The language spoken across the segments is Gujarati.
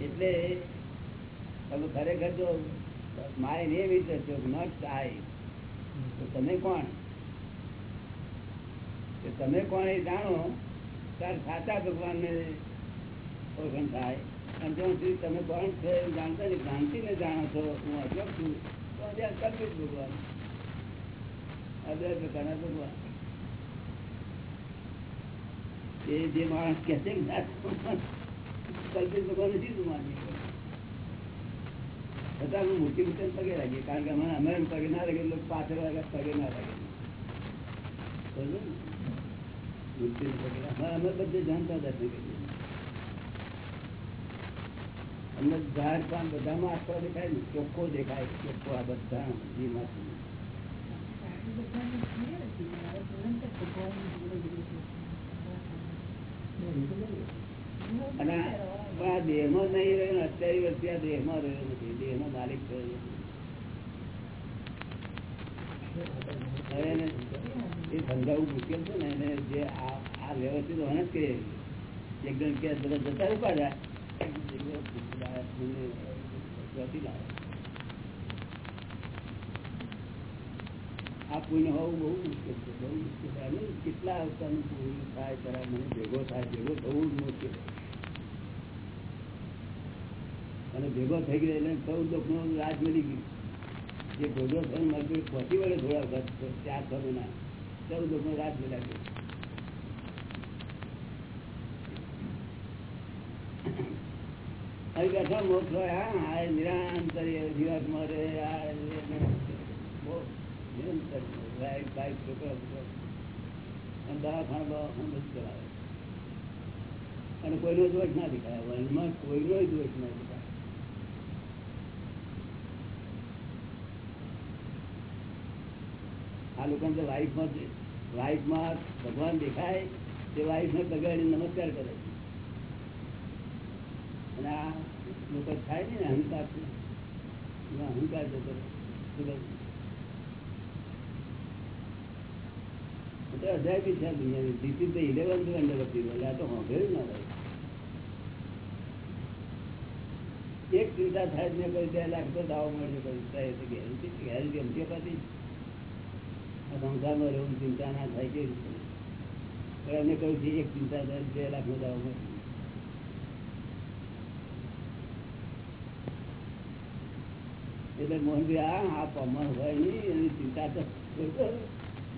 એટલે તમે ખરેખર જો my name is Ashok not I તો તમે કોણ? તમે કોણ એ જાણો ત્યારે સાચા ભગવાનને ઓળખણ થાય. અને સુધી તમે કોણ છો એ જાણતા ભ્રાંતિને જાણો છો, હું અશોક છું. કલ્પિત ભગવાન અદ્વૈત પ્રકારના ભગવાન એ જે માણસ કે છે કે ના, કલ્પિત ભગવાન નથી તું માની છતાં હું મૂર્તિ મૂર્તિ પગે લાગીએ કારણ કે અમે અમે એમ પગે ના લાગે લોકો પાછળ વાગે પગે ના લાગે સમજો ને? મૂર્તિ પગે લાગે. અમારે અમે બધે જાણતા દર્શન કરીએ અમને ઝાડ પાન બધામાં આસ્તો દેખાય ને ચોખ્ખો દેખાય ચોખ્ખો આ બધા જીવમાંથી અને આ- પણ આ દેહમાં નહીં રહ્યો ને અત્યારે વર્ષથી આ દેહમાં રહ્યો નથી દેહનો માલિક થયો નથી. હવે એને એ સમજાવવું મુશ્કેલ છે ને એને જે આ આ વ્યવસ્થિત વહન જ કરીએ એકદમ કે બધા જતા ઉપાડ્યા આ પુણ્ય હોવું બહુ મુશ્કેલ છે, બહુ મુશ્કેલ છે. અને કેટલા અવતારનું પુણ્ય થાય ત્યારે મને ભેગો થાય, ભેગો થવું જ મુશ્કેલ અને ભેગો થઈ ગયો એટલે ચૌદ લોકો રાજ મળી ગયું. જે ભેગો થયો મળતો પહોંચી વળે થોડા વખત, ચાર થયો ના સૌ લોકો રાજ મળ્યા ગયું અહીં બેઠા હા નિરંતર દિવસમાં રે નિરંતર લાઈટ બાઈક બધું ચલાવે. અને કોઈનો દોષ ના દેખાય. વર્લ્ડમાં કોઈનો દોષ ના દેખાય. આ લોકોને તો વાઈફમાં વાઈફમાં ભગવાન દેખાય, તે વાઈફને બગાડી નમસ્કાર કરે છે. અને આ લોકો ને અહંકાર અહંકાર જતો અજાયબી છે દુનિયાની ધીસ ઇઝ ધ આ તો એક ચિંતા થાય ને કોઈ બે લાખ તો દાવો મળે કોઈ થાય તો ગેરંટી ગેરંટી સંસારમાં રહેવું ચિંતા ના થાય કેવી રીતે? પણ એમને કહ્યું છે, એક ચિંતા થાય બે લાખ નો દાવો મળે એટલે મોહનભાઈ આ પમણ હોય નહીં, એની ચિંતા તો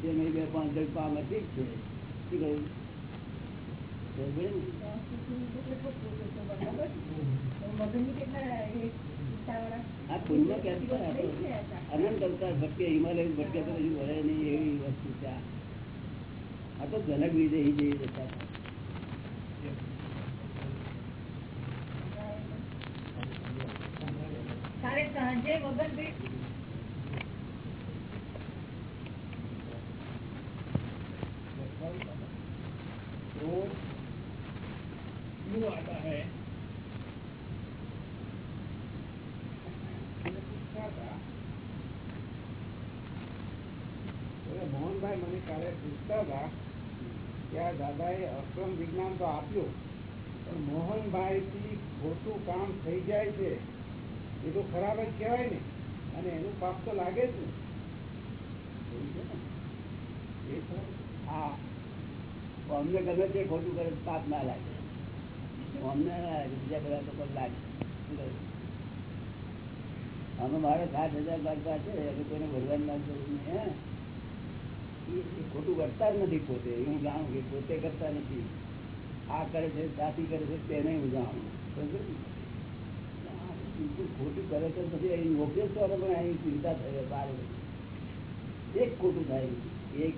બે પાંચ જણ પામ ઠીક છે. આ પુણ્ય ક્યાંથી? અનંત અવતાર ભટકે હિમાલય ભટકે તો હજુ વળે નહીં એવી વસ્તુ છે આ. તો જનક વિજય જઈ દશા છે. તારે સાંજે વગર બે तो क्यों आता है मैंने पूछा था બોલે મોહનભાઈ મને કાલે પૂછતા હતા કે આ દાદાએ અક્રમ વિજ્ઞાન તો આપ્યું પણ મોહનભાઈ થી ખોટું કામ થઈ જાય છે એ તો ખરાબ જ કહેવાય ને. અને એનું પાપ તો લાગે જ ને. અમને ગમે તે ખોટું કરે પાપ ના લાગે. અમને લાગે બીજા બધા લોકો લાગે. અમે મારે સાત હજાર લાગતા છે હવે કોઈને ભગવાન ના જરૂર ખોટું કરતા જ નથી પોતે. હું જાણું કે પોતે કરતા નથી. આ કરે છે સાથી કરે છે, તેને હું જાણું. સમજ્યો ને? આ બિલકુલ ખોટું કરે તો પછી અહીં મોકલ્યો તો પણ અહીં ચિંતા થઈ બાર એક ખોટું થાય નહીં. એક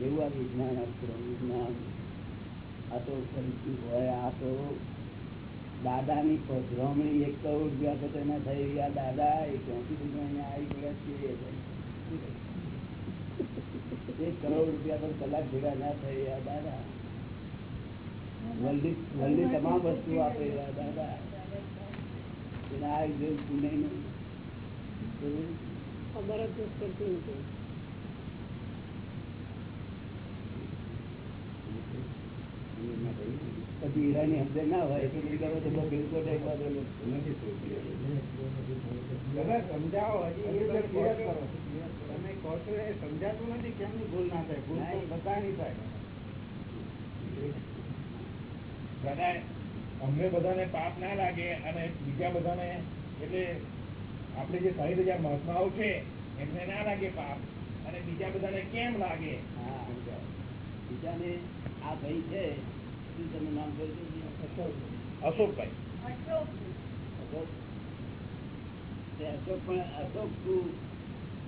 એવું આ વિજ્ઞાન અક્ષરો વિજ્ઞાન આ તો ફરીથી હોય આ તો દાદાની પધરામણી એક કરોડ રૂપિયા તો તેના થઈ ગયા દાદા એ ક્યાંથી બધું અહીંયા આવી ગયા છે એક કરોડ રૂપિયા પર કલાક ભેગા ના થઈ ગયા દાદા વર્લ્ડની વર્લ્ડની તમામ વસ્તુ આપે એવા દાદા એને આ જોયું પુણ્ય નહીં ખબર જ નથી પડતી નથી. પછી હીરાની સમજણ ના હોય તો નહીં કરો તો બહુ બિલકુલ એક વાત ઓલું દાદા સમજાવો હજી એ તો clear કરો તમે કહો છો એ સમજાતું નથી કેમની ભૂલ ના થાય ભૂલ તો બધાની થાય દાદા અમને બધાને પાપ ના લાગે અને બીજા બધાને એટલે આપણે જે સાહીઠ હજાર મહાત્માઓ છે એમને ના લાગે પાપ અને બીજા બધાને કેમ લાગે? હા બીજાને આ ભાઈ છે શું તમે નામ કહ્યું અશોકભાઈ. અશોકભાઈ. અશોક તે અશોક પણ અશોક શું?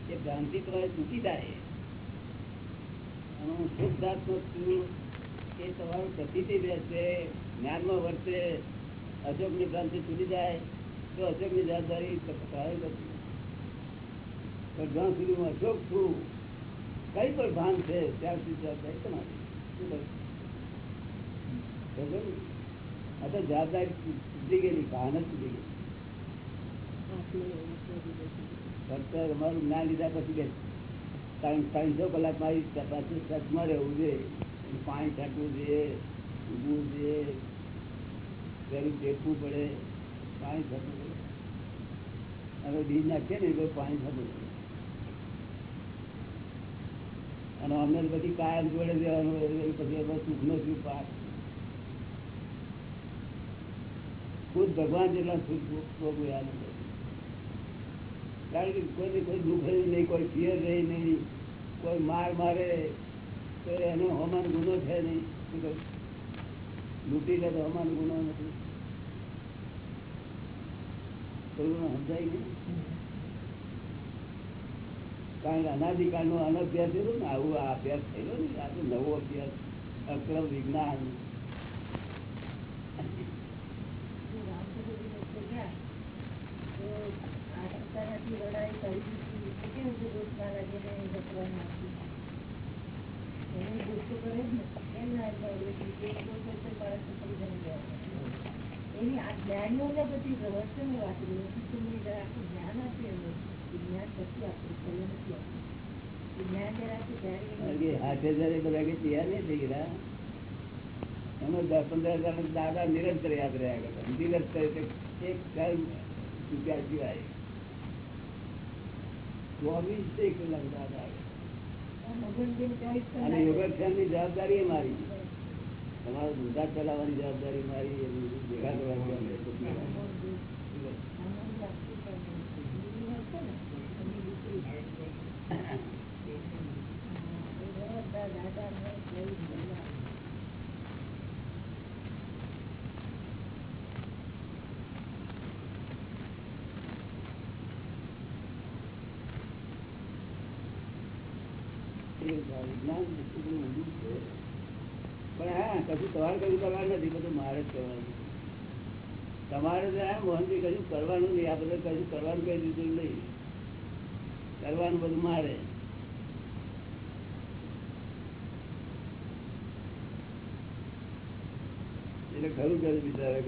એ ભ્રાંતિ તમારે તૂટી જાય. અને હું શુદ્ધાત્મક છું એ તમારું પ્રતિથી રહેશે જ્ઞાનમાં વર્તે અશોકની ભ્રાંતિ તૂટી જાય તો અશોકની જવાબદારી તમારી જ્યાં સુધી હું અશોક છું, કઈ પણ ભાન છે, ત્યાં સુધી જવાબદારી તમારી. ગયેલી, ભાન જ ગઈ ફક્ત અમારું જ્ઞાન લીધા પછી બે ત્રણ ત્રણસો કલાક મારી પાછું સચમાં રહેવું જોઈએ. પાણી છાંટવું જોઈએ. અમને બધી કાયમ જોડે દેવાનું પછી હવે સુખનો સુખ પાક ખુદ ભગવાન જેટલા સુખ ભોગવ્યા કારણ કે કોઈ કોઈ દુઃખ રહી નહીં, કોઈ ફિયર રહી નહીં, કોઈ માર મારે, તો એનો હમાન ગુનો છે નહીં? લૂંટી લે તો અમારો ગુનો નથી. સમજાય નહીં. કારણ કે અનાદિકાળનો અનભ્યાસ થયેલો ને, આવું આ અભ્યાસ થયેલો ને, આ તો નવો અભ્યાસ, અક્રમ વિજ્ઞાન. લડાઈ કરી એને ગુસ્સો કરે જ ને કેમ ના એટલે હવે જે દોષ હોય તે બાળકને સમજાવી દેવાનો. એની આ જ્ઞાનીઓને બધી રહસ્યની વાત કરી તમને જરા આખું જ્ઞાન આપે એમને એ જ્ઞાન પછી આપણું પહેલે નથી આપવું એ જ્ઞાન જરા આપે કારણ કે ત્યારે હાથે જયારે બધા કે તૈયાર નહીં થઈ ગયા એમાં દસ પંદર હજાર દાદા નિરંતર યાદ રહ્યા કરતા નિરંતર એટલે એક કર્મ ચૂક્યા સિવાય ચોવીસ કલાક દાદા આવ્યા. મગનબેન ચોવીસ અને કલાકની જવાબદારી મારી. તમારું ધંધા ચલાવવાની જવાબદારી મારી ભેગા કરવાની વિજ્ઞાન બધું ઊંડું છે. પણ હા તમારે મોહનજી કશું કરવાનું નહીં, આ બધા કશું કરવાનું કઈ દીધું નહીં. કરવાનું બધું મારે. એટલે ખરું કર્યું બિચારા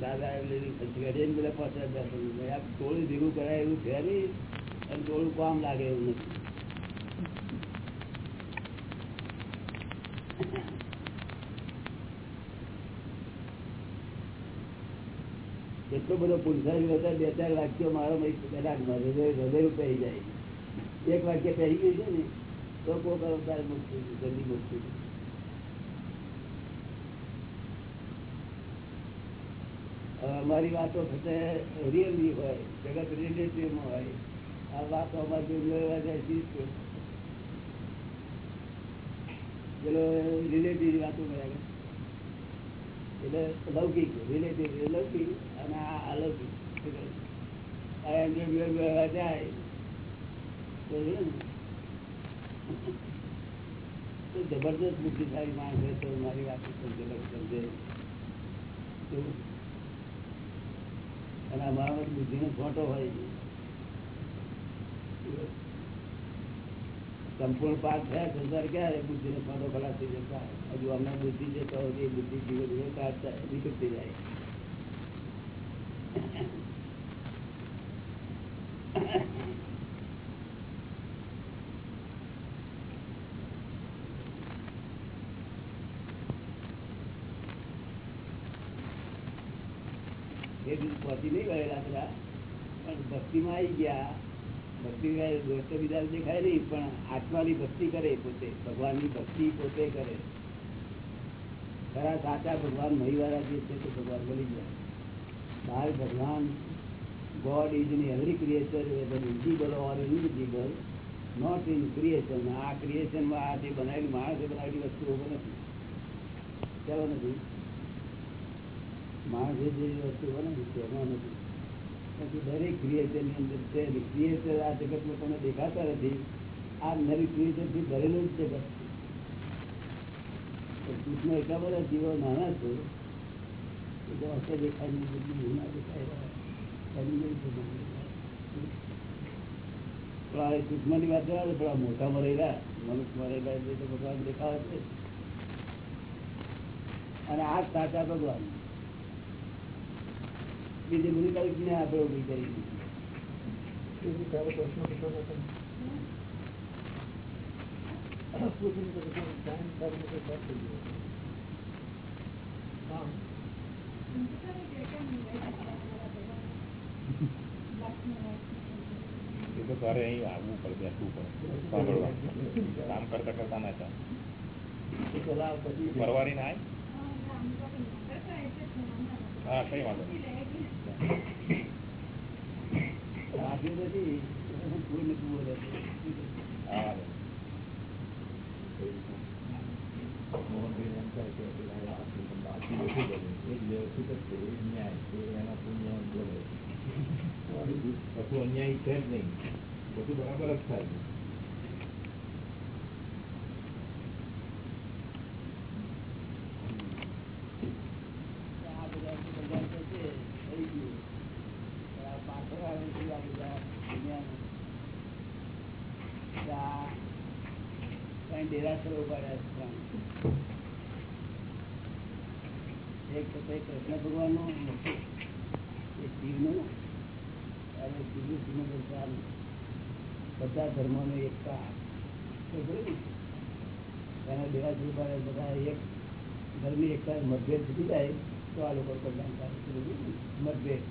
દાદા લીધું પછી ઘડીને બધા પચાસ દર્શન પડી આ થોડું ભેગું કરાય એવું છે નહીં, અને થોડું કામ લાગે એવું નથી. એટલો બધો પુરસારી હતો બે ચાર વાક્યો મારો હૃદય પહેરી જાય. એક વાક્ય પહેરી ગયું છે ને, તો કોક અવતાર મુક્તિ જલ્દી મુક્તિ અમારી વાતો થશે રિયલી હોય, જગત રિલેટિવમાં હોય. આ વાતો અમારી મેળવવા જાય પેલો રિલેટિવ વાતો કર્યા એટલે લૌકિક રિલેટિવ લૌકિક અને આ અલૌકિક. જાય, તો જબરદસ્ત બુદ્ધિશાળી માણસ હોય તો મારી વાત સમજે સમજે. આ અને અમારા બુદ્ધિનો ફોટો હોય સંપૂર્ણ પાક થયા સંસાર ક્યારે બુદ્ધિ નો ફોટો ખલાસ થઈ જતા હજુ અમને બુદ્ધિ જે કહો એ બુદ્ધિ ધીરે ધીરે કાઢતા નીકળતી જાય એ બીજું પહોંચી નહીં વળેલા બધા પણ ભક્તિમાં આવી ગયા ભક્તિ દોસ્તો બીજા દેખાય નહીં પણ આત્માની ભક્તિ કરે પોતે, ભગવાનની ભક્તિ પોતે કરે. ખરા સાચા ભગવાન મહિવારા જે છે તે ભગવાન બની ગયા. બહાર ભગવાન God is in every creature whether indivisible or invisible not in creation આ ક્રિએશનમાં આ જે બનાવેલી માણસે બનાવેલી વસ્તુઓ નથી. કેવો નથી? માણસે જે વસ્તુ બને તેમાં નથી. પછી દરેક આ જગતમાં ક્રિએચર ભરેલું જ જગત ટૂંકમાં એટલા બધા દેખાય ના દેખાય વાત જવા દે, પણ આ મોટામાં રહેલા. મનુષ્યમાં રહેલા જે ભગવાન દેખાવે છે અને આ સાચા ભગવાન. બીજી બધી કલ્પને આપણે ઉભી કરી દીધી તારો પ્રશ્ન પૂછો તો તમે. પૂછીને તો પછી ટાઈમ કાઢીને તો સાફ થઈ ગયો. હા એ તો તારે અહીં આવવું પડે બેસવું પડે સાંભળવા કામ કરતા કરતા ના ચાલે એ તો લાવ પછી પરવારી ના આય હા કઈ વાંધો અન્યાય છે જ નહીં. બધું બરાબર જ થાય છે આ બધા બધા તો છે થઈ ગયું પણ આ પાછળ આવે છે આ બધા દુનિયાનું કે આ કઈ ડેરાસરો ઉપાડ્યા એક કૃષ્ણ ભગવાનનું શિવનું અને બીજું ભગવાન બધા ધર્મોની એકતા એના ઉપાડ્યા બધા એક ધર્મની એકતા મતભેદ થઈ જાય તો આ લોકો કલ્યાણ થાય છે. મતભેદ.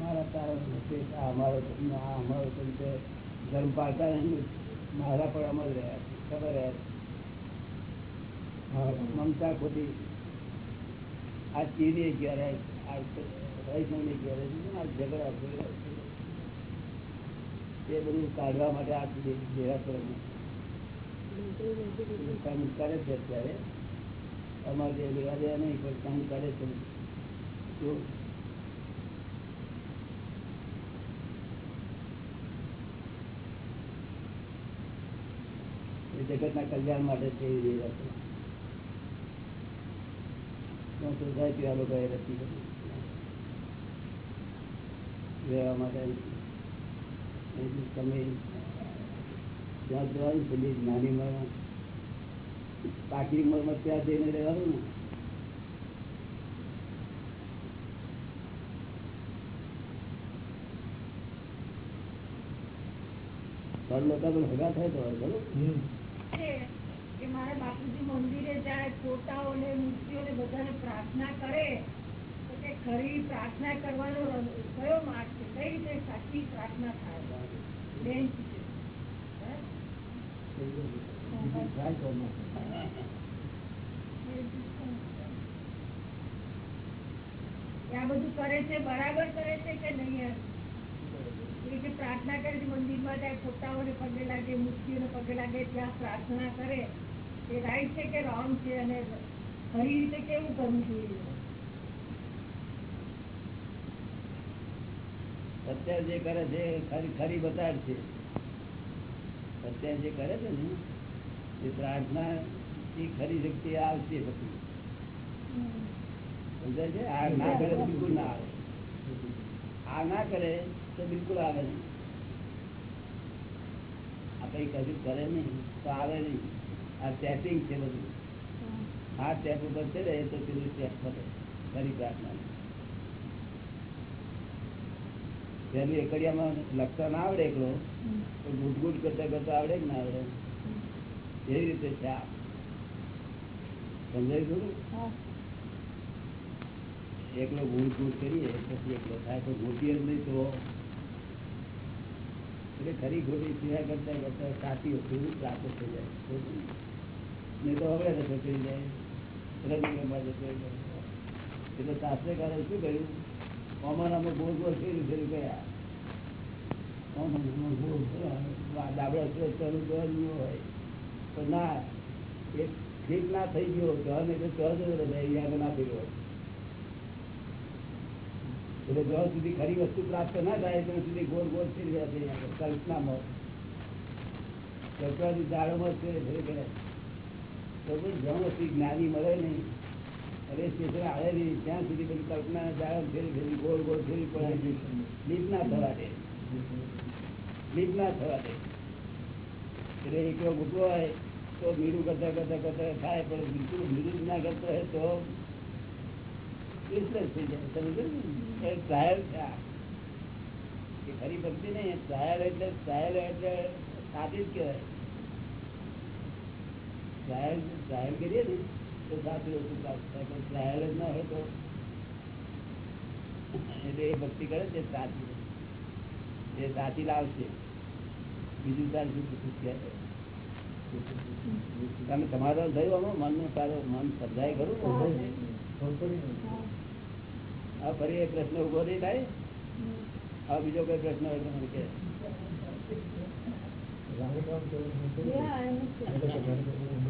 મારા તારા મતભેદ આ અમારો આ અમારો ધર્મ ધર્મ પાળતા મારા પણ અમલ રહ્યા ખબર મમતા ખોટી. આ ચીરી ક્યારે આ ઝઘડા. એ બધું કાઢવા માટે આ દેરાસર કામ કરે છે અત્યારે. અમારે લેવા દેવા નહીં પણ કામ કરે છે. જગતના કલ્યાણ માટે એ રહ્યા છે સોસાયટી નાની ત્યાં જઈને રહેવાનું ને. ઘર લોકો પણ ભેગા થાય તો બરોબર મારે બાપુજી મંદિરે જાય ફોટાઓને મૂર્તિઓને બધાને પ્રાર્થના કરે, તો કે ખરી પ્રાર્થના કરવાનો કયો માર્ગ છે? કઈ રીતે સાચી પ્રાર્થના થાય? બેન આ બધું કરે છે, બરાબર કરે છે કે નહીં જે પ્રાર્થના કરે છે, મંદિરમાં જાય ફોટાઓને પગે લાગે, મૂર્તિઓને પગે લાગે, ત્યાં પ્રાર્થના કરે. એ રાઈટ છે કે રોંગ છે અને ખરી રીતે કેવું કરવું જોઈએ? અત્યારે જે કરે છે ખરી ખરી બતાડ છે. અત્યારે જે કરે છે ને એ પ્રાર્થના એ ખરી શક્તિ આવશે પછી. સમજાય છે? આ ના કરે બિલકુલ ના આવે. આ ના કરે તો બિલકુલ આવે નહીં. આ કઈ કશું કરે નહીં તો આવે નહીં. આ સેટિંગ છે બધું આ સ્ટેપ ઉપર ચડે તો પેલું સ્ટેપ પતે ખરી પ્રાર્થના પેલું એકડિયામાં લખતા ના આવડે એકલો તો ગુટ ગુટ કરતા કરતા આવડે કે ના આવડે એવી રીતે છે આ સમજાય ખરું એકલો ગુટ ગુટ કરીએ પછી એકલો થાય તો ગોટીએ જ નહીં તો એટલે ખરી ખોટી સેવા કરતા કરતા સાચી વસ્તુ પ્રાપ્ત થઈ જાય હવે રસ્તો થઈ જાય. રવિક્રમમાં જતો. એટલે શાસ્ત્રકારે ગયા. ના ઠીક ના થઈ ગયો તો અમે તો ચો જ ના થયો એટલે જ્યાં સુધી ખરી વસ્તુ પ્રાપ્ત ના થાય ત્યાં સુધી ગોળ ગોળ ફેરી આગળ, કલ્પનામાં. કલ્પનાથી દાડોમાં જ ફેરે ફેરે તો પણ જ્યાં સુધી જ્ઞાની મળે નહીં અરે સ્ટેશન આવે નહીં ત્યાં સુધી પેલી કલ્પના જાળ ફેરી ફેરી ગોળ ગોળ ફેરી પડે લીપ ના થવા દે લીપ ના થવા દે એટલે એકલો ગુટવો હોય તો મીરું કરતા કરતા કરતા થાય પણ બિલકુલ મીરું જ ના કરતો હોય તો useless થઈ જાય સમજો ને? એ ટ્રાયલ છે આ. એ ખરી ભક્તિ નહીં ટ્રાયલ એટલે ટ્રાયલ એટલે સાચી જ કહેવાય ટ્રાયલ ટ્રાયલ કરીએ ને તો સાચી વસ્તુ પ્રાપ્ત થાય પણ ટ્રાયલ જ ના હોય તો? એટલે એ ભક્તિ કરે છે સાચી એ સાચી લાવશે. બીજું તાર શું પૂછું તમે તમારો થયું આમાં મનનું સારું મન સમજાય ખરું? હા ફરી એ પ્રશ્ન ઊભો નહીં થાય? હા બીજો કોઈ પ્રશ્ન હોય તો મને કહે. એક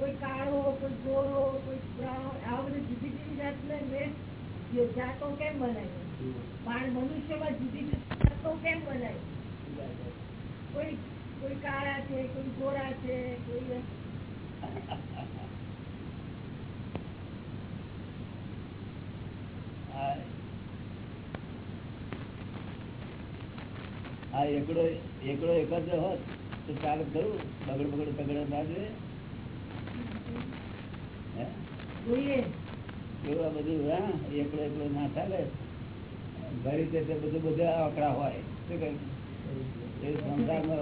કોઈ કાળો કોઈ ગોળો કોઈ બ્રાઉન આવા બધી જુદી જુદી જાતના રેત જાતો કેમ બનાવી પણ મનુષ્યમાં જુદી જુદી જાતો કેમ બનાવી કોઈ કોઈ કાળા છે, કોઈ ગોરા છે, કોઈ આ એકડો એકડો એક જ હોત તો ચાલે ખરું બગડ બગડ બગડ ના જોઈએ. એવું બધું હા ના ચાલે. ભરી તે બધું બધા આંકડા હોય. શું કહે? એ સંસારમાં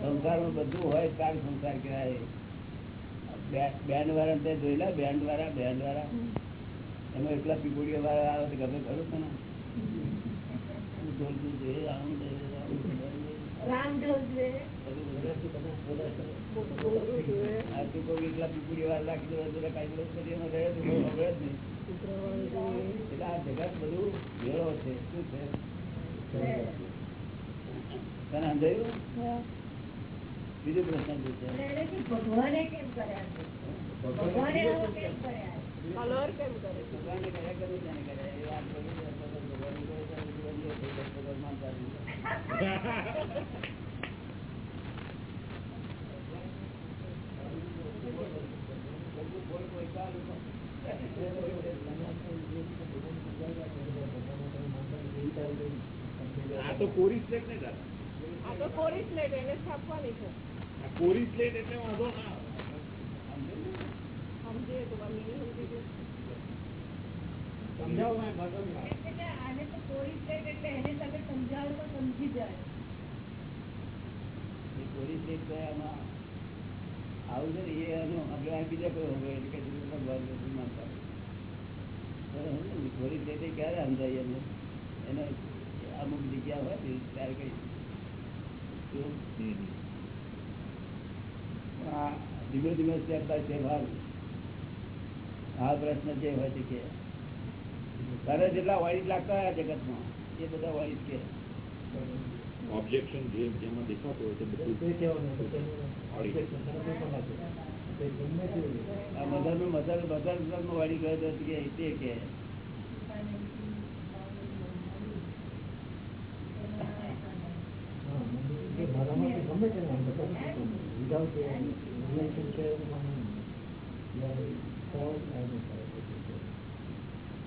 સંસારમાં બધું હોય તાર સંસાર કહેવાય. બેન્ડ વાળા તે જોયેલા બેન્ડ વાળા બેન્ડ વાળા એમાં એટલા પીપુડીઓ વાળા આવે તો ગમે ખરું છે, આમ બીજો પ્રશ્ન પૂછે અને એને શું ભગવાને કેમ કર્યા છે ભગવાને આવું કેમ કર્યા ભગવાનને કર્યા કરે છે ને કરે. એ વાત બધી છે. ભગવાનને કરે છે, ભગવાન આ તો કોરી સ્લેટ ને આ તો કોરી પ્લેટ એને છાપવાની છે. કોરી સ્લેટ એટલે વાંધો ના સમજે તો. સમજાવો ને ભગવાન એમ કે આને તો કોરી પ્લેટ એટલે એને તમે સમજાવો તો સમજી જાય એ પોલીસ સ્ટેટ તો એમાં આવું છે ને એ એનું આપણે આ બીજા કોઈ હોય એટલે કે ભગવાન નથી માનતા બરાબર ને? પોલીસ સ્ટેટ એ ક્યારે સમજાય એમને એને અમુક જગ્યા હોય ને ત્યારે કઈ શું? પણ આ ધીમે ધીમે સ્ટેપ બાય સ્ટેપ હારું આ પ્રશ્ન જે હોય છે કે તારે જેટલા વાઇટ લાગતા હોય આ જગતમાં એ બધા વાઇટ કે ઓબ્જેક્શન જે જેમાં દેખાતું હોય તે બધું આ મધર મધર મધર વાળી ગયો તો કે તે કે કે મારામાંથી ગમે તે નામ બધા without a relationship અને યા cause અને હા એટલે જ ને. એટલે હું બેઠા છું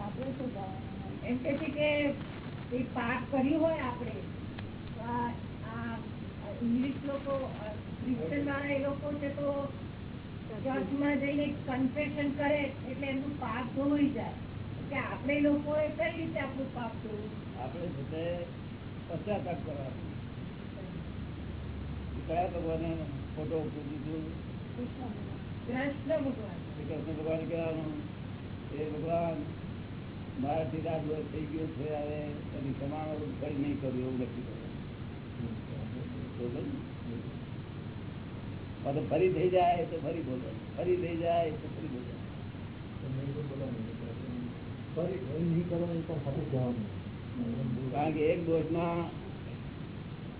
આપણે શું કરવાનું એમ કે છે કે એ પાપ કર્યું હોય આપણે તો આ આ ઇંગ્લિશ લોકો ક્રિશ્ચન વાળા એ લોકો છે તો ચર્ચમાં જઈને કન્ફેશન કરે એટલે એમનું પાપ ધોઈ જાય કે આપણે લોકોએ કઈ રીતે આપણું પાપ ધોવું આપણે પોતે પશ્ચાતાપ કરવાનો કયા ભગવાને ફોટો મૂકી દીધું કૃષ્ણ ભગવાન શ્રી કૃષ્ણ ભગવાન કહેવાનું એ ભગવાન મારાથી રાત વર્ષ થઈ ગયો છે હવે એની સમાન કઈ નહીં કર્યું એવું નક્કી બરોબર ફરી થઈ જાય તો ફરી બોલો. ફરી થઈ જાય તો ફરી બોલે. પણ કારણ કે એક દોષમાં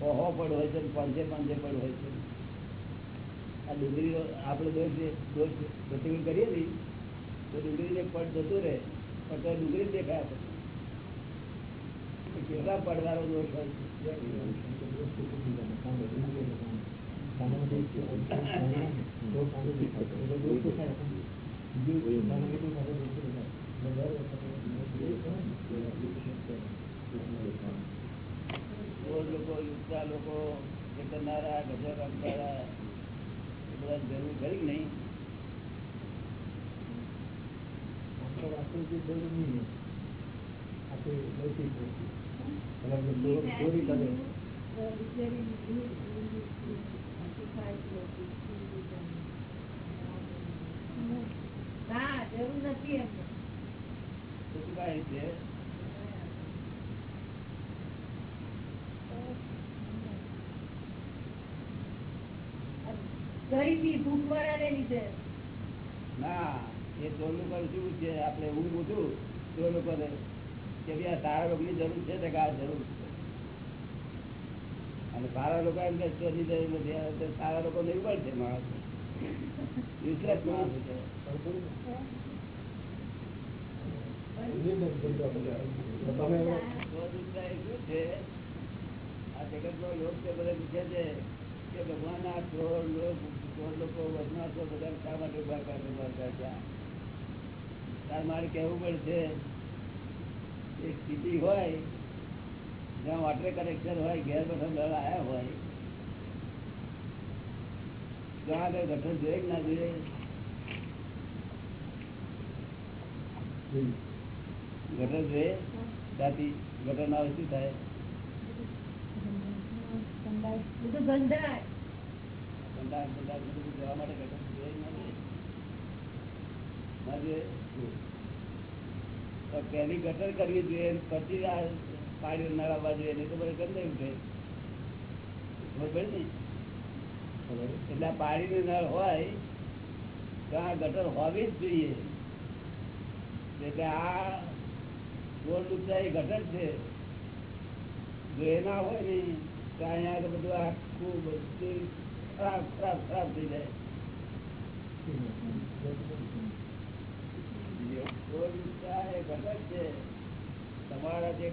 ઓહો પડ હોય છે પાંચે પાંચે પડ હોય છે. આ ડુંગળીઓ આપણે દોષ દોષ પ્રતિકૂળ કરીએ ને તો ડુંગળીને પડ જતું રહે. પણ તો ડુંગળી જ દેખાય આપણને. કેટલા પડવાળો દોષ હોય છે રોજ લોકો યુક્તા લોકો એ કરનારા ગજર રમનારા એ બધા જરૂર ખરી કે નહીં ચોરી કરે ના જરૂર નથી એમને. તો છે ગરીબી લીધે. ના. એ ચોર લોકો શું છે આપણે હું પૂછું તો લોકોને કે ભાઈ આ સારા લોકોની જરૂર છે તો કા આ જરૂર છે? અને સારા લોકો એમ કે ચોરી જરૂર નથી સારા લોકો નહીં છે માણસ. યુઝલેસ માણસ છે? આ જગતનો લોક બધા પૂછે છે કે ભગવાન આ ચોર લોક બદમાશો બધા શા માટે ઊભા કરે છે? તાર મારે કહેવું પડશે એક સ્થિતિ હોય જ્યાં વોટર કનેક્શન હોય ઘેર બધા નળ આવ્યા હોય ત્યાં આગળ ગઠન જોઈએ કે ના જોઈએ ગટર જોઈએ ત્યાંથી ગટર ના શું થાય? ગંધાય. કંટાળ જવા માટે ગટર જોઈએ કે ના જોઈએ? ના જોઈએ? તો પહેલી ગટર કરવી જોઈએ પછી આ પાણી નળાવવા જોઈએ નહીં તો બધું ગંદાઈ ઉઠે ને? એટલે પાણી પાણીની નળ હોય તો આ ગટર હોવી જ જોઈએ. એટલે આ ગોળ લુચાઈ ગટર છે. જો એ ના હોય ને તો અહીંયા તો બધું આખું બધું ખરાબ ખરાબ ખરાબ થઈ જાય. રોડ લુચાઈ ગટર છે તમારા જે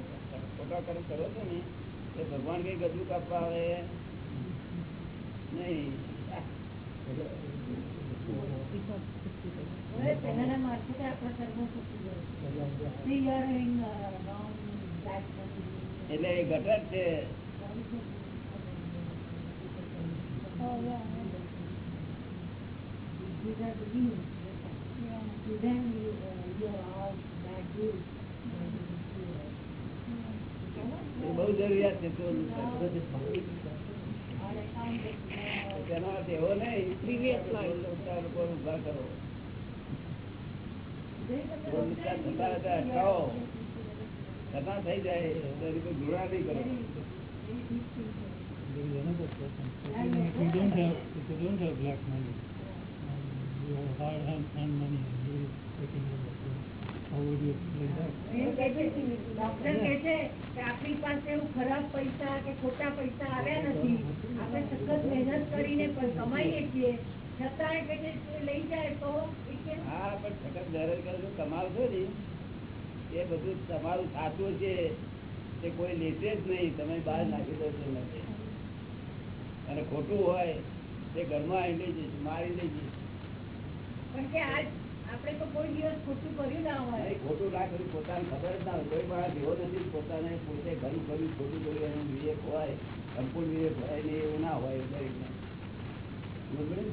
ખોટા કર્મ કરો છો ને એ ભગવાન કઈ ગજુ કાપવા આવે નહીં હવે પહેલાના મારફતે આપણા કર્મો થતું જાય We are in, uh, wrong track. એટલે એ ગટર છે Oh, yeah, These are the beings. yeah. To them, you, uh, you are all bad dudes. એ બહુ જરૂરિયાત છે તો On account of, uh, તેનો અર્થ એવો નહીં Previous કે life. લોકો લોકો ઉભા કરો there is a- રોડ નુકસાન થતા હતા અટકાવો છતાં થઈ જાય તો એની કોઈ ગુણા નહીં કરો very, very deep thinking. the black money. Your hard earned earned money, and you're taking over. So how would you explain that? Doctor કે છે આપણી પાસે એવું ખરાબ પૈસા કે ખોટા પૈસા આવ્યા નથી. આપણે સખત મહેનત કરીને પણ કમાઈએ છીએ. છતાં કે જાય તો એ બધું તમારું સાચું છે તે કોઈ લેશે જ નહીં. તમે બહાર નાખી દો છો નથી અને ખોટું હોય તે ઘરમાં આવી લઈ જઈશ મારી લઈ જઈશ. કોઈ દિવસ ખોટું કર્યું ના હોય.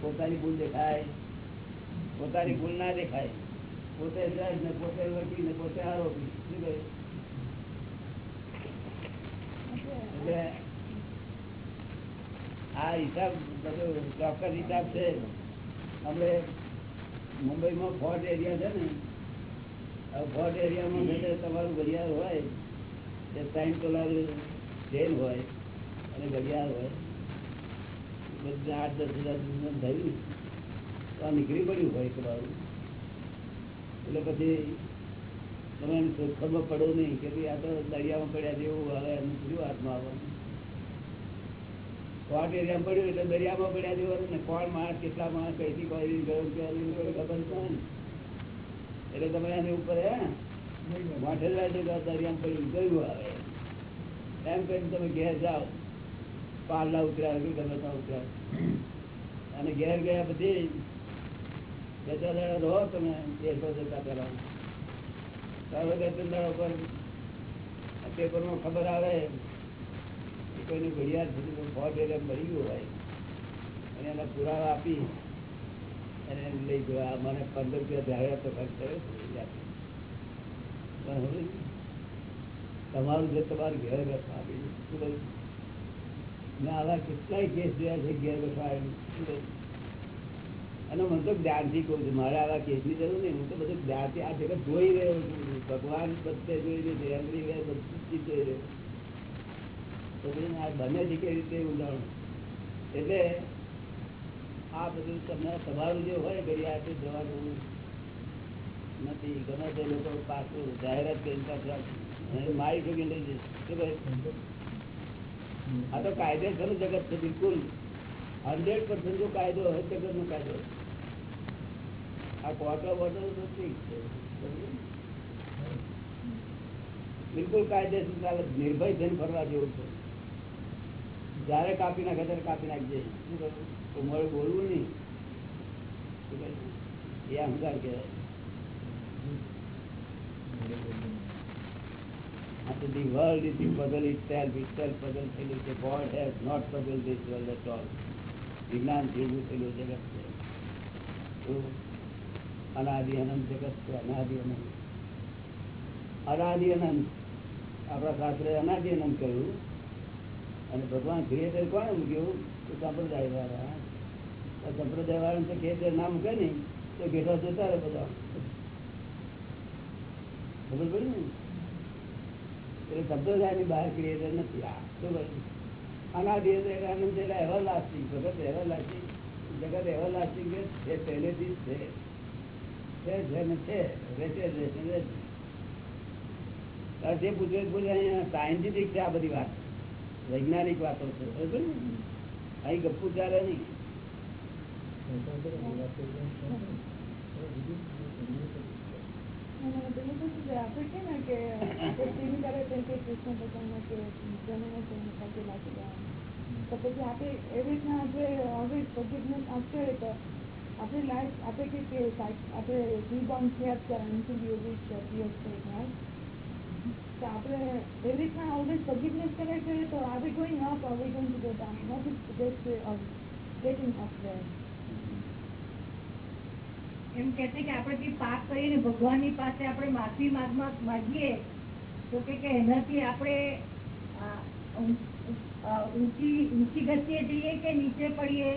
પોતાને ભૂલ દેખાય. પોતાની ભૂલ ના દેખાય. પોતે જજ ને પોતે વકીલ ને પોતે આરોપી. શું કહે? આ હિસાબ, બધો ચોક્કસ હિસાબ છે. આપણે મુંબઈમાં ફોર્ટ એરિયા છે ને ફોર્ટ એરિયામાં બેઠે તમારું ઘડિયાળ હોય તે સાઈન ડોલર ટ્રેન હોય અને ઘડિયાળ હોય બધા આઠ દસ હજાર થયું. તો આ નીકળી પડ્યું હોય તમારું એટલે પછી તમે શોધખોળમાં પડો નહીં કે ભાઈ આ તો દરિયામાં પડ્યા જેવું હવે એનું શું હાથમાં આવવાનું કોટ એરિયામાં પડ્યું એટલે દરિયામાં પડ્યા જેવું ને કોણ માણસ, કેટલા માણસ, કઈથી કોઈ ગયો. એટલે તમે એની ઉપર હે જ રહેજો દરિયામાં ગયું આવે. એમ કરીને તમે ઘેર જાઓ. પારલા ઉતર્યા કે ગમે ત્યાં ઉતર્યા અને ઘેર ગયા પછી બે ચાર દાડા રહો તમે દેશો જતા પેલા તારો બે પેપરમાં ખબર આવે કોઈનું ઘડિયાળ સુધી ફોર્ટ એરિયા મળી ગયું હોય અને એના પુરાવા આપી અને લઈ ગયો મને પંદર રૂપિયા તો ખર્ચ કર્યો. પણ હવે તમારું જે તમારું ઘેર બેઠા આપી? મેં આવા કેટલાય કેસ જોયા છે ઘેર બેઠા? અને મને તો જ્ઞાનથી કહું છું, મારે આવા કેસની જરૂર નહીં, હું તો બધું જ્ઞાનથી આ જગત જોઈ રહ્યો છું, ભગવાન બધે જોઈ રહ્યો છે, એમની બધું જોઈ રહ્યો નથી. કાયદેસર જગત છે, બિલકુલ. હંડ્રેડ પર્સન્ટ જો કાયદો હોય જગત નો કાયદો આ ક્વાર્ટર વોટર છે. બિલકુલ કાયદેસર ચાલે. નિર્ભય થઈને ફરવા જેવું છે. જયારે કાપી નાખે ત્યારે કાપી નાખજે શું કરવું તો મારે બોલવું નહીં શું કહે? એ અહંકાર કહેવાય And the world is to puzzle itself, itself puzzle થયેલું છે. God has not puzzled this world at all. વિજ્ઞાન જેવું થયેલું જગત છે તો અનાદિ અનંત જગત છે અનાદિ અનંત અનાદિ અનંત આપણા શાસ્ત્રે અનાદિ અનંત કહ્યું અને ભગવાન ક્રિએટર કોને મૂક્યું તો સંપ્રદાય વાળા સંપ્રદાય વાળા તો ક્રિએટર ના મૂકે ને તો ઘેટા જતા રહે બધા. ખબર પડી ને? એટલે સંપ્રદાયની બહાર ક્રિએટર નથી. આ શું કહ્યું એટલે આનંદ એટલે લાસ્ટિંગ જગત everlasting. જગત everlasting લાસ્ટિંગ છે, પહેલેથી જ છે. છે છે ને છે. રહેશે રહેશે રહેશે. જે પૂછે પૂછે અહીંયા સાયન્ટિફિક છે આ બધી વાત. વૈજ્ઞાનિક વાતો છે બરોબર ને અહીં ગપ્પુ ચાલે નહીં અને પેલું શું છે, આપણે કે ને કે આપણે ટીવી કરે તેમ કે કૃષ્ણ ભગવાનના કે જન્મ છે એને પગે લાગી જવાનું. તો પછી આપણે એવી રીતના આપણે હવે forgiveness આપશે તો આપણી લાઈફ આપણે કે કે સાઈ- આપણે રીબાઉન્ડ થયા જ કરે until you તો આપણે એવી રીતના કરે છે તો એમ કે છે કે આપણે જે પાપ કરીને ભગવાનની પાસે આપણે માફી માગવા માંગીએ તો કે કે એનાથી આપણે ઊંચી ઊંચી ગતિએ જઈએ કે નીચે પડીએ?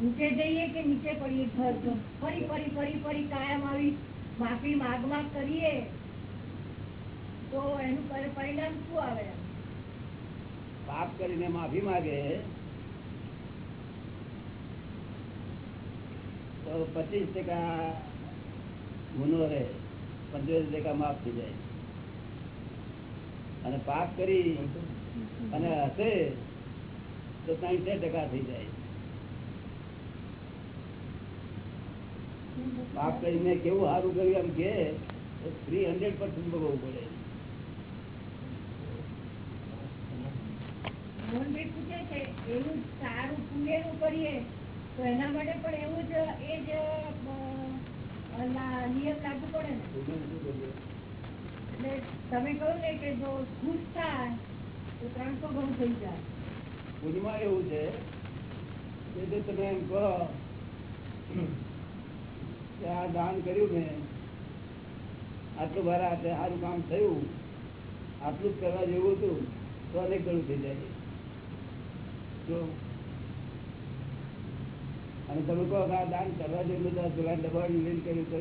નીચે જઈએ કે નીચે પડીએ? ઘર ઘર. ફરી ફરી ફરી ફરી કાયમ આવી માફી માગ માગ કરીએ, તો એનું પરિણામ શું આવે? પાપ કરીને માફી માગે. તો પચીસ ટકા ગુનો રહે, પંચોતેર ટકા માફ થઈ જાય. અને પાપ કરી અને હશે, તો ત્રણ ટકા થઈ જાય. પાપ કરીને કેવું સારું કર્યું એમ કે થ્રી હંડ્રેડ પર્સન્ટ ભોગવવું પડે. મોહનભાઈ પૂછે છે એવું સારું પુણ્યનું કરીએ તો એના માટે પણ એવું જ એ જ નિયમ લાગુ પડે ને. એટલે તમે કહ્યું ને કે જો ખુશ થાય તો ત્રણસો ગણું થઈ જાય. પુણ્યમાં એવું છે કે તમે એમ કહો આ દાન કર્યું મેં. આટલું ભારા હાથે સારું કામ થયું. આટલું જ કરવા જેવું હતું, તો અનેક ગણું થઈ જાય જો. અને તમે કહો આ દાન કરવા જેવું બધા પેલા દબાણ લઈને કર્યું તો.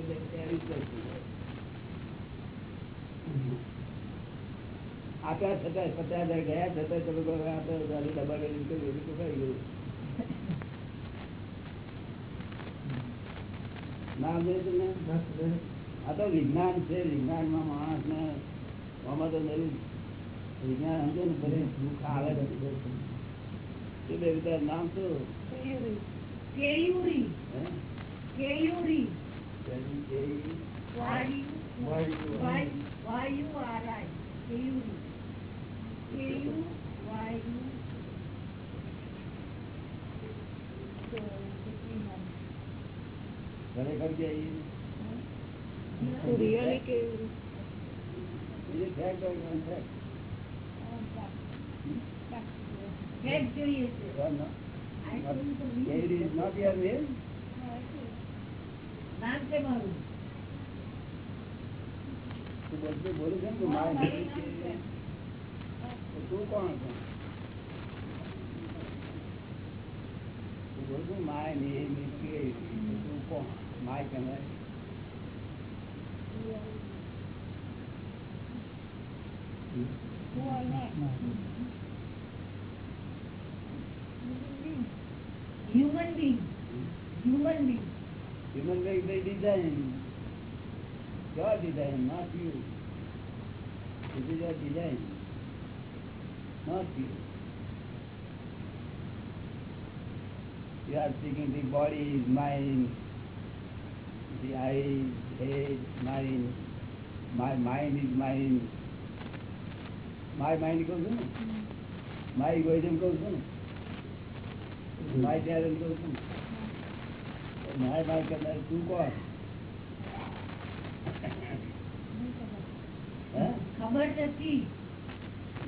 આપ્યા છતાં, પચાસ હજાર ગયા, છતાં તમે કહો આપણે દબાણ લઈને કર્યું તો કઈ ગયું. ના સમજાય તમને આ તો વિજ્ઞાન છે વિજ્ઞાનમાં માણસ ને આમાં તો નરું વિજ્ઞાન સમજો ને બધે દુઃખ આવે છે શું બે બધા નામ શું કેયુરી. કેયુરી હે? કેયુરી પેલું કેવી? વાયુ વાયુ વાયુ આરાય કેયુરી તું બધું બોલું છે ને કે મારે નહીં છે. તો તું કોણ છે તું બોલું છું ને માય નહીં નહીં કે તો તું કોણ Mike and Larry. Yeah. Next. Human being. Human being. Human being, they design. God designed, not you. It is your design, not you. You are thinking the body is mine, the eyes, head, mine, my mind is mine. My mind કહું છું ને my egoism કહું છું ને my talent કહું છું ને માય માય કરનાર તું કોણ હે ખબર નથી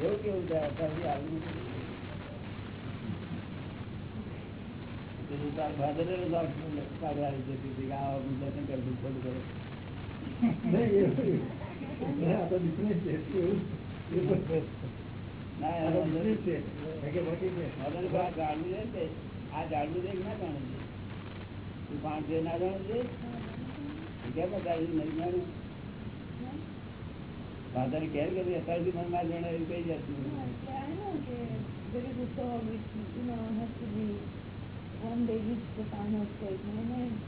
એવું કેવું છે આ જાણવું તે? જાણવું જાણવું પાંચ ના જાણવું છે કેમ અત્યારે નહીં જાણ્યું father કહે કે ભાઈ અત્યાર સુધી મને ના એવું કઈ જતું Yeah, I know that there is a soul which, you know, has to be one day reach the final stage. And then,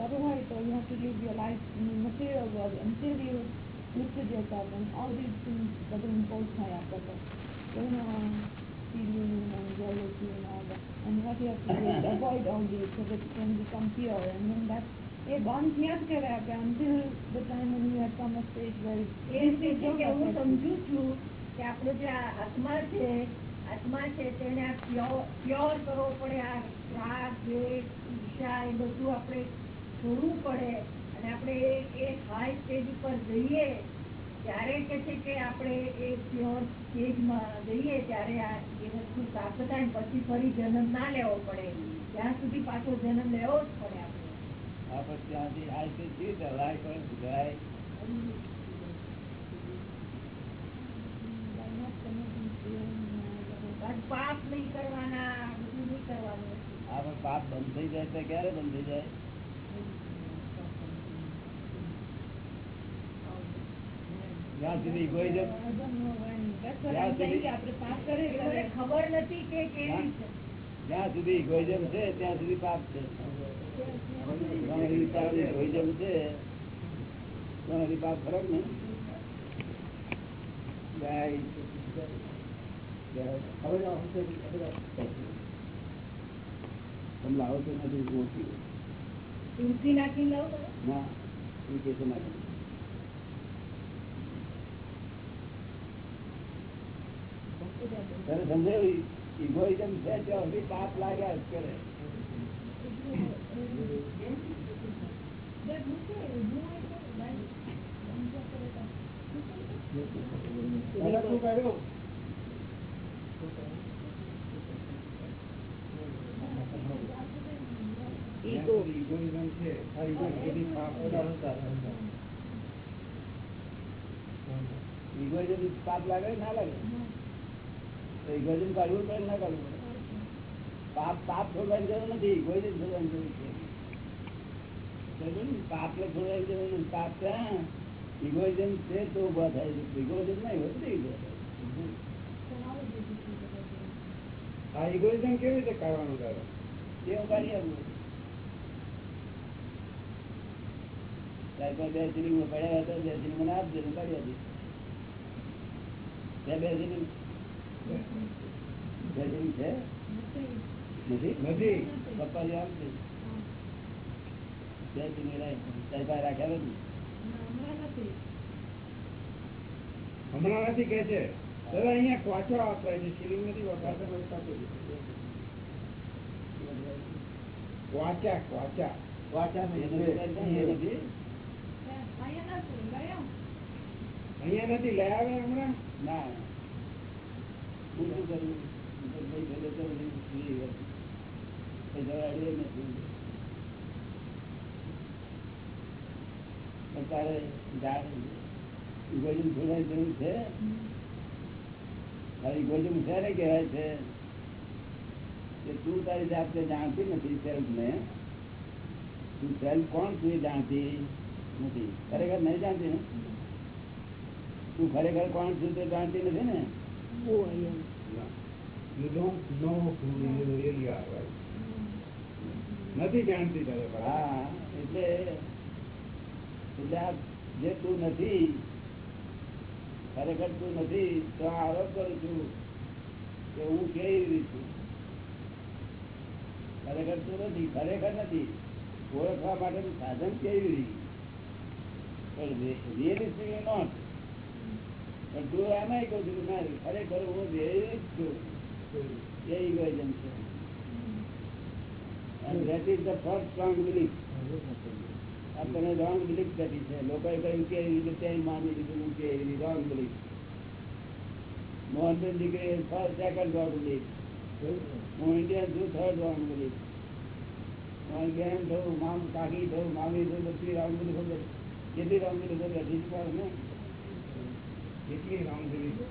otherwise, uh, you have to live your life in the material world until you lifted yourself and all these things doesn't impose my after You know, feeling and jealousy and all that. And what you have to do is avoid all these so that you can become pure. And then that, એ બંધ ત્યાં જ કરે આપણે until the time when you have come a stage where એ જ છે કે હું સમજુ છું કે આપણો જે આ આત્મા છે આત્મા છે તેને આ પ્યોર કરવો પડે આ રાગ દ્વેષ ઈર્ષા એ બધું આપણે છોડવું પડે અને આપણે એ- એ હાઈ સ્ટેજ ઉપર જઈએ ત્યારે કે છે કે આપણે એ પ્યોર સ્ટેજમાં જઈએ ત્યારે આ એ વસ્તુ પ્રાપ્ત થાય પછી ફરી જન્મ ના લેવો પડે. ત્યાં સુધી પાછો જન્મ લેવો જ પડે આપણે. આ પછી ત્યાંથી કેવી રીતે હલાય પણ સુધારાય? બસ પાપ નહીં કરવાના બધું નહીં કરવાનું. આ પણ પાપ બંધ થઈ જાય તો ક્યારે બંધ થઈ જાય જ્યાં સુધી egoism- I don't know when. That's what Yeah, I'm saying. so કે આપણે પાપ કરે એ મને ખબર નથી કે કેવી છે જ્યાં સુધી ઇગોઇઝમ છે ત્યાં સુધી પાપ છે જ્યાં સુધી તારું ઇગોઇઝમ છે ત્યાં સુધી પાપ ખરો ને જય જય. તમે લાવો તો નથી ઓછી તુલસી નાખી લઉં ના એ કે છે ના તને સમજાયું ઇગોઇઝમ છે ત્યાં સુધી પાપ લાગ્યા જ કરે દાદા શું કર્યું ઇગોઇઝમ છે આ ઇગોઇઝમ સુધી પાપ ઇગોઇઝમ પાપ લાગે કે ના લાગે તો ઇગોઇઝમ કાઢવું પડે કે ના કાઢવું પડે પાપ પાપ છોડવાની જરૂર નથી ઇગોઇઝમ છોડવાની જરૂર છે સમજો ને? પાપ ને છોડવાની જરૂર નથી પાપ ક્યાં ઇગોઇઝમ છે તો ઉભા થાય છે ઇગોઇઝમ નહીં હોય તો નહીં ઉભા થાય આ ઇગોઇઝમ કેવી રીતે કાઢવાનું દાદા તે હું કાઢી આપું સાહેબ બે સિલિંગ પડ્યા હતા બે સિલિંગ મને આપજે હું કાઢી આપીશ ત્યાં બે સિલિંગ બે સિલિંગ છે નથી નથી પપ્પા જે આપજે બે સિલિંગ લાવી સાહેબ પાસે રાખ્યા નથી હમણાં નથી કે છે દાદા અહીંયા ક્વાચો વાપરાય છે સિલિંગ નથી વપરાતો ક્વાચા ક્વાચા વાંચા અહીંયા નથી લઈ આવે હમણાં ના હું શું કરું ભાઈ ભલે તો બધી ભૂલી ગયો. એ જવાડે નથી પણ તારે જા- ઇગોઇઝમ છોડવાની જરૂર છે તારે ઇગોઇઝમ ક્યારે કહેવાય છે કે તું તારી જાતે જાણતી નથી સેલ્ફ ને તું સેલ્ફ કોણ તું એ જાણતી નથી ખરેખર નહીં જાણતી ને તું ખરેખર કોણ છું તે જાણતી નથી ને you don't know who you really are right નથી જાણતી દાદા હા એટલે એટલે આ જે તું નથી ખરેખર તું નથી તો આ આરોપ કરું છું કે હું કેવી રીત છું ખરેખર તું નથી ખરેખર નથી ઓળખવા માટેનું સાધન કેવી રીત પણ રિયલિસ્ટિક નોટ પણ તું એમાં કહું છું કે ના ખરેખર હું રિયલિસ્ટ છું એ ઇગોઇઝમ છે And that is the first strong belief. આ તને રોંગ બિલીફ કરી છે લોકોએ કહ્યું કે એવી રીતે તે માની લીધું કે એવી રોંગ બિલીફ મોહનબેન દીકરી ફર્સ્ટ સેકન્ડ રોંગ બિલીફ હું ઇન્ડિયન છું થર્ડ રોંગ બિલીફ મારી બેન થયું મામ કાકી થયું મામી થયું બધી રોંગ બિલીફ હતી કેટલી રોંગ બિલીફ હતી હજી પણ ને રોંગ બિલીફ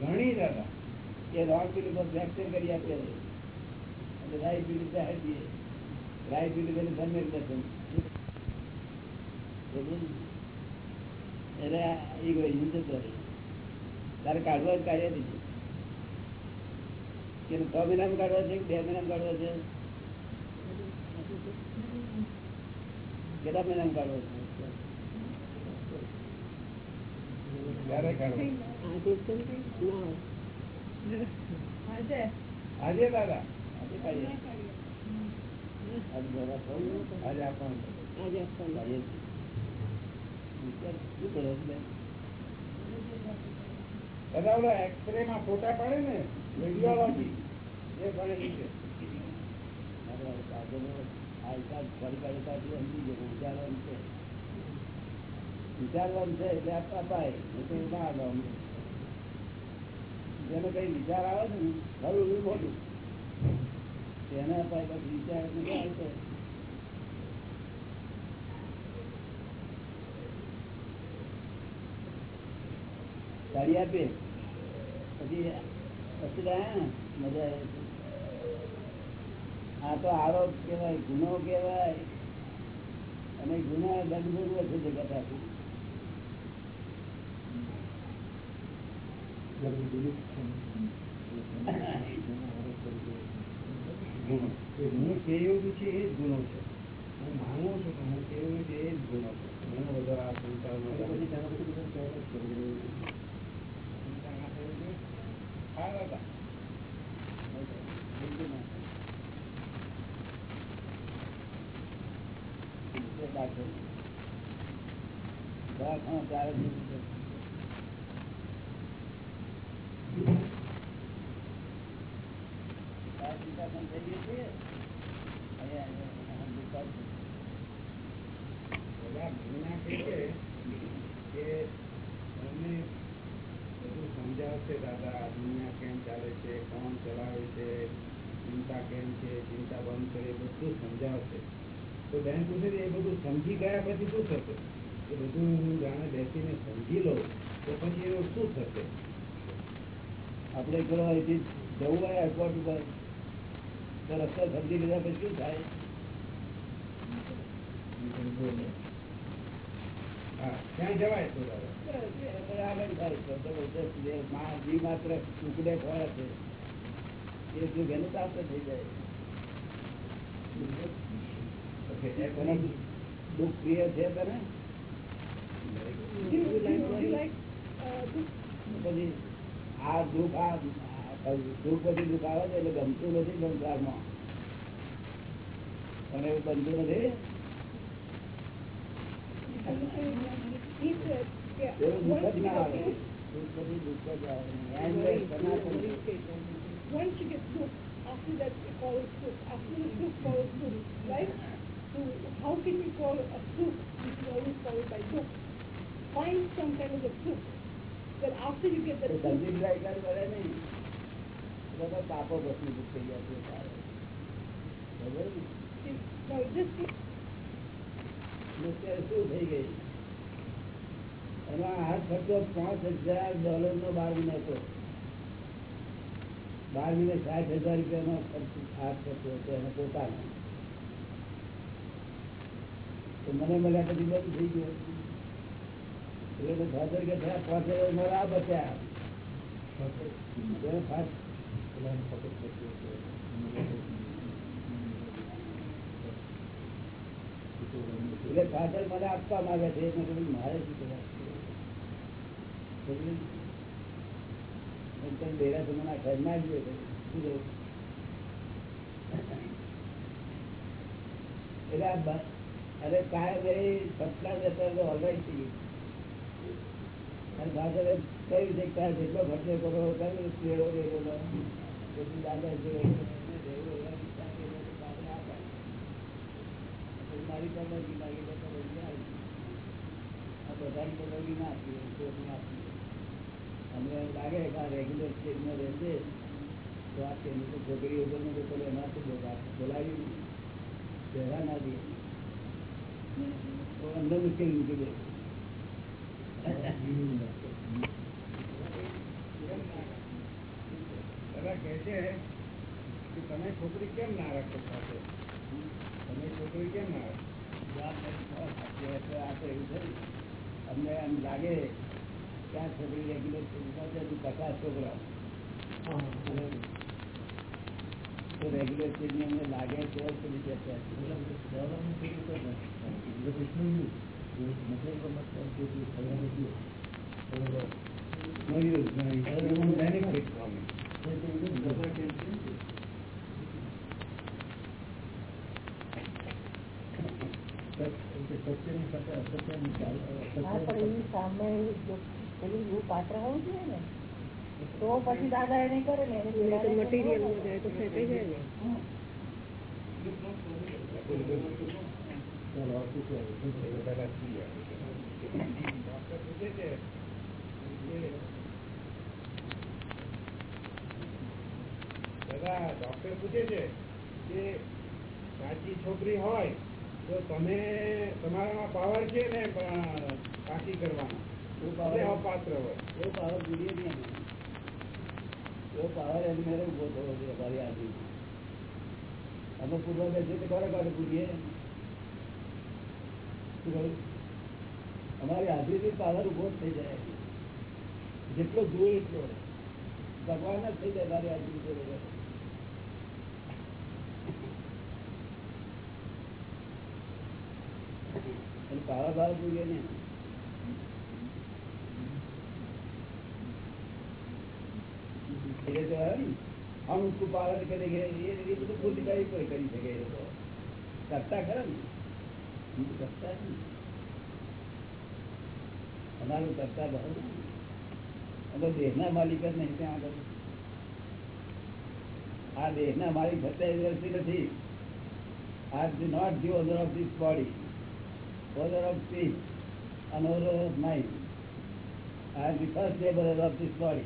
ઘણી દાદા એ રોંગ પર ફ્રેક્ચર કરી આપે છે. અને બિલીફ બેહાડી દઈએ બિલીફ એટલે દર્શન એટલે એ જતો તારે કાઢવા જ કાઢ્યા દીધું કે છ મહિનામાં કાઢવા છે બે મહિનામાં કાઢવા છે? કેટલા મહિનામાં કાઢવા છે ક્યારે કાઢવું આજે દાદા. આજે કાઢીએ આજે બધા આપવાનું શું કરો દાદા ઓલા એક્સરે માં ફોટા પાડે ને રેડિયોલોજી એ ભણેલી છે મારે સાધનો આ હિસાબ ફરી કાઢે ત્યાંથી સમજી ગયો વિચારવાનું છે વિચારવાનું છે એટલે નહીં ના આવવાનું કઈ વિચાર આવે છે વિચાર સાડી આપે પછી પછી મજા આવે છે. આ તો આરોપ કેવાય ગુનો કેવાય અને ગુના દંડ છે જગત આખું. હું કેવું છે એ જ ગુણો છે હું માનું છું કે હું કેવું છે એ જ ગુણો છે ઘણો બધો આ સંસારમાં ચિંતા બેન પૂછે એ બધું સમજી ગયા પછી શું થશે? એ બધું હું જાણે બેસીને સમજી લઉં, તો પછી એનું શું થશે? આપણે ચલો અહીંથી જવું હોય એરપોર્ટ ઉપર, તો રસ્તા સમજી લીધા પછી શું થાય? ક્યાં જવાય તો આગળ થાય. જે માત્ર ટુકડે ખોળે છે એ સુખ એને પ્રાપ્ત થઈ જાય. દુઃખ પ્રિય છે તને Do you, do you, do you like, uh, this? પછી આ દુઃખ આ આ દુઃખ પછી દુઃખ આવે છે એટલે ગમતું નથી સંસારમાં અને એવું બનતું નથી He said, yeah, એવું દુઃખ once જ you ના આવે get, દુઃખ પછી દુઃખ જ આવે Endless સનાતન દુઃખ. once you get Sukh, after that it follows Sukh. After the Sukh follows Sukh, right? So how can we call a Sukh which is always followed by Dukh? Find some kind of a Sukh. Then after you get that A Sukh, સમજી ગયા એટલે વળે નહીં એ બધા પાપો પછી દુઃખ થઈ ગયા છે તારે. બરાબર ને? see, now this અને અત્યારે શું થઈ ગઈ એમાં હાથ ખર્ચો પાંચ હજાર ડોલર નો બાર મહિને હતો બાર મહિને સાઠ હજાર રૂપિયાનો ખર્ચ હાથ ખર્ચો હતો એને પોતાનો તો મને મળ્યા પછી બધું થઈ ગયું એટલે તો ફાધર કે થયા પાંચ હજાર મારા આ બચ્યા એને ફાટ એટલે ફાધર મને આપવા માંગે છે મેં કીધું મારે શું કરવા સમજ્યું? એમ તમે ડેરા તો મને આ ઘર ના જ લે છે. શું કહ્યું? એટલે આ બ- અરે કાયમ એ સપના જતા તો હલવાઈ થઈ ગઈ અને ફાધરે કહ્યું છે કે તારે જેટલો ખર્ચો કરો કર્યો તેવો એ બોલો પછી દાદા જે મારી પરવાનગી લાગી તો પરવાનગી આવી. આ બધાની પરવાનગી ના આપી હોય, કોઈની આપી હોય. અમને એમ લાગે કે આ રેગ્યુલર સ્ટેજમાં રહેશે તો આ તેની તો છોકરી વગરનું તો પેલું એમાં શું બોલા- બોલાવ્યું પહેલા ના દે તો અંદર મુશ્કેલ મૂકી દે દાદા કહે કે તમે છોકરી કેમ ના રાખો સાથે તમે છોકરી કેમ ના રાખો અમને એમ લાગે કે આ છોકરી રેગ્યુલર છે પચાસ છોકરા તો રેગ્યુલર સ્ટેજમાં અમને લાગે તો જ પેલી ચર્ચા છે. No use, no use. Everyone benefit from it. હા પણ એની સામે જો પેલું એવું પાત્ર હોવું જોઈએ ને તો પછી દાદા કરે ને તો દાદા ડોક્ટર પૂછે છે કે સાચી છોકરી હોય તો તમે તમારામાં પાવર છે ને પણ પાકી કરવાનો? પાત્ર હોય? એવો પાવર જોઈએ નહીં. એવો પાવર એની મેળે ઉભો થવો જોઈએ અમારી આદમી અમે પૂર્વ બેસીએ તો કોને કોને પૂછીએ અમારી હાજરીથી પાવર ઉભો થઈ જાય જેટલો દૂર એટલો ભગવાન જ થઈ જાય મારી હાજરી પાવર ભાવ જોઈએ ને એટલે તો આવે ને, હમ ઉસકો પાલન કરેંગે એ એ બધું પૂરી કોઈ કરી શકે એ લોકો કરતા ખરા ને હું તો કરતા જ ને અમારું કરતા બહુ ને. અમે દેશના માલિક જ નહીં ત્યાં આગળ આ દેહના માલિક સત્યાવીસ વર્ષથી નથી આ not the owner of this body owner of speech and owner of mind. I am the first laborer of this body.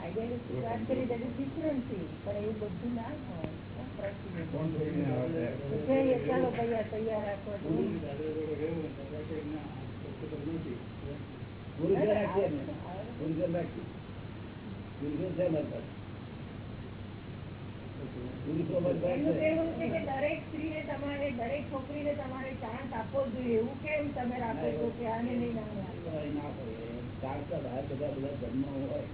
identity વાત કરી that is different thing. પણ એવું બધું ના હોય. Not possible. કોણ થઈને આવે? જઈએ, ચાલો ભૈયા તૈયાર રાખો પુરુષો રાખીએ ને. પુરુષો રાખીએ. પુરુષો છે મારી પાસે. પુરુષો મારી પાસે એમનું છે. કહેવું છે કે દરેક સ્ત્રીને તમારે દરેક છોકરીને તમારે ચાન્સ આપવો જ જોઈએ એવું કેમ તમે રાખો છો કે આને નહીં ના હોય. ચાલતા બહાર બધા બધા જન્મ હોય